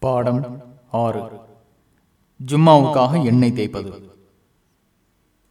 பாடம் ஆறு. ஜும்மாவுக்காக எண்ணெய் தேய்ப்பது.